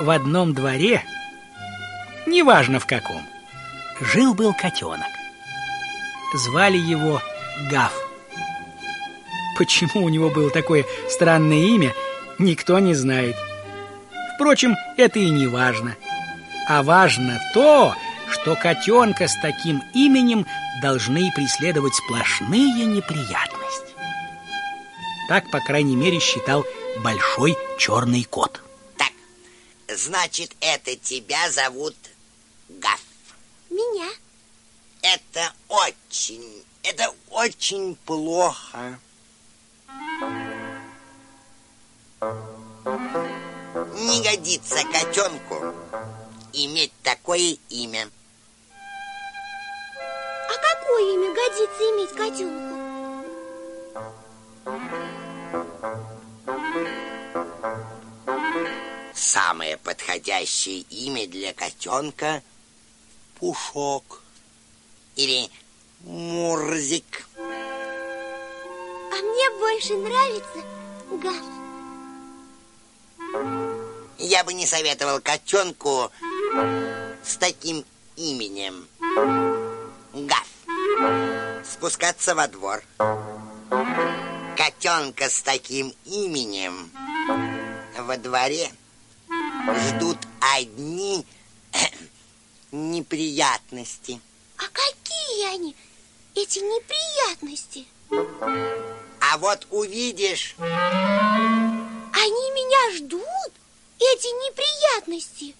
В одном дворе, неважно в каком, жил-был котенок. Звали его Гав. Почему у него было такое странное имя, никто не знает. Впрочем, это и не важно. А важно то, что котенка с таким именем должны преследовать сплошные неприятности. Так, по крайней мере, считал большой черный кот. Значит, это тебя зовут Гаф. Меня? Это очень, это очень плохо. Не годится котенку иметь такое имя. А какое имя годится иметь котенку? Самое подходящее имя для котенка – Пушок или Мурзик. А мне больше нравится Гав. Я бы не советовал котенку с таким именем. Гав. Спускаться во двор. Котенка с таким именем во дворе ждут одни неприятности. А какие они, эти неприятности? А вот увидишь... Они меня ждут, эти неприятности.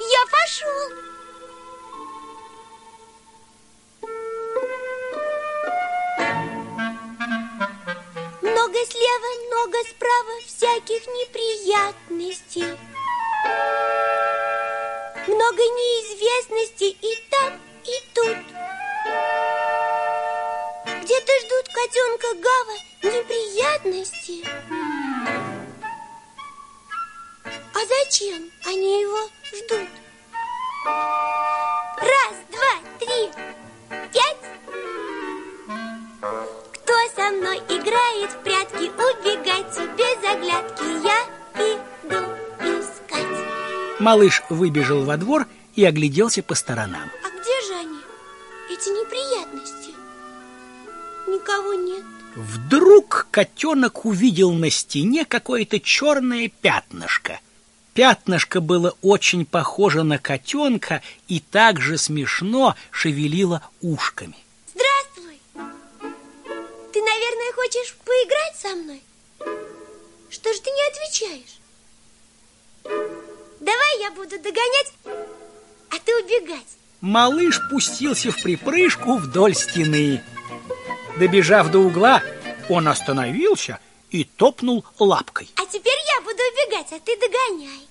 Я пошел. Много слева, много справа всяких неприятностей. Много неизвестностей и там, и тут. Где-то ждут котенка Гава неприятности. А зачем они его ждут? Раз, два, три, пять. Кто со мной играет в оглядки. Я иду искать. Малыш выбежал во двор и огляделся по сторонам. А где же они, эти неприятности? Никого нет. Вдруг котенок увидел на стене какое-то черное пятнышко. Пятнышко было очень похоже на котенка и также смешно шевелило ушками. Здравствуй! Ты, наверное, хочешь поиграть со мной? Что же ты не отвечаешь? Давай я буду догонять, а ты убегать. Малыш пустился в припрыжку вдоль стены. Добежав до угла, он остановился и топнул лапкой. А теперь я буду убегать, а ты догоняй.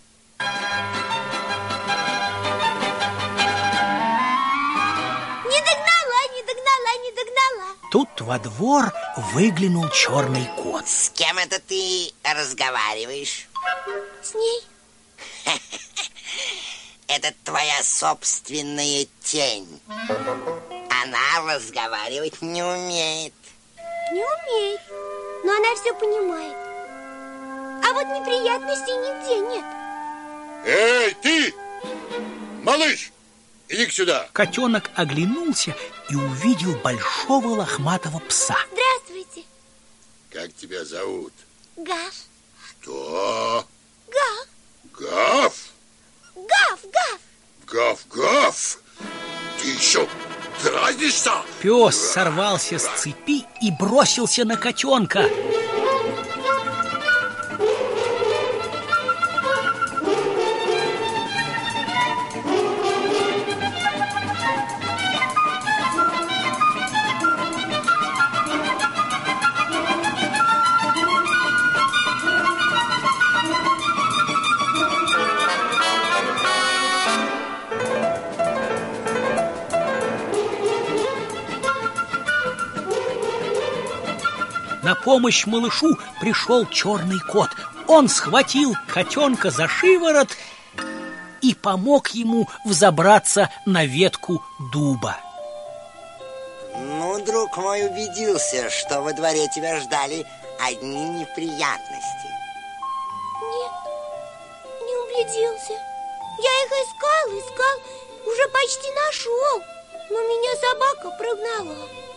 Догнала. Тут во двор выглянул черный кот. С кем это ты разговариваешь? С ней? Это твоя собственная тень. Она разговаривать не умеет. Не умеет, но она все понимает. А вот неприятностей нигде нет. Эй, ты! Малыш, иди сюда. Котенок оглянулся и увидел большого лохматого пса. Здравствуйте. Как тебя зовут? Гав. Что? Гав. Гав? Гав, гав. Гав, гав. Ты еще дразнишься? Пес сорвался с цепи и бросился на котенка. На помощь малышу пришел черный кот. Он схватил котенка за шиворот и помог ему взобраться на ветку дуба. Ну, друг мой убедился, что во дворе тебя ждали одни неприятности. Нет, не делся? Я их искал, искал, уже почти нашел, но меня собака прогнала.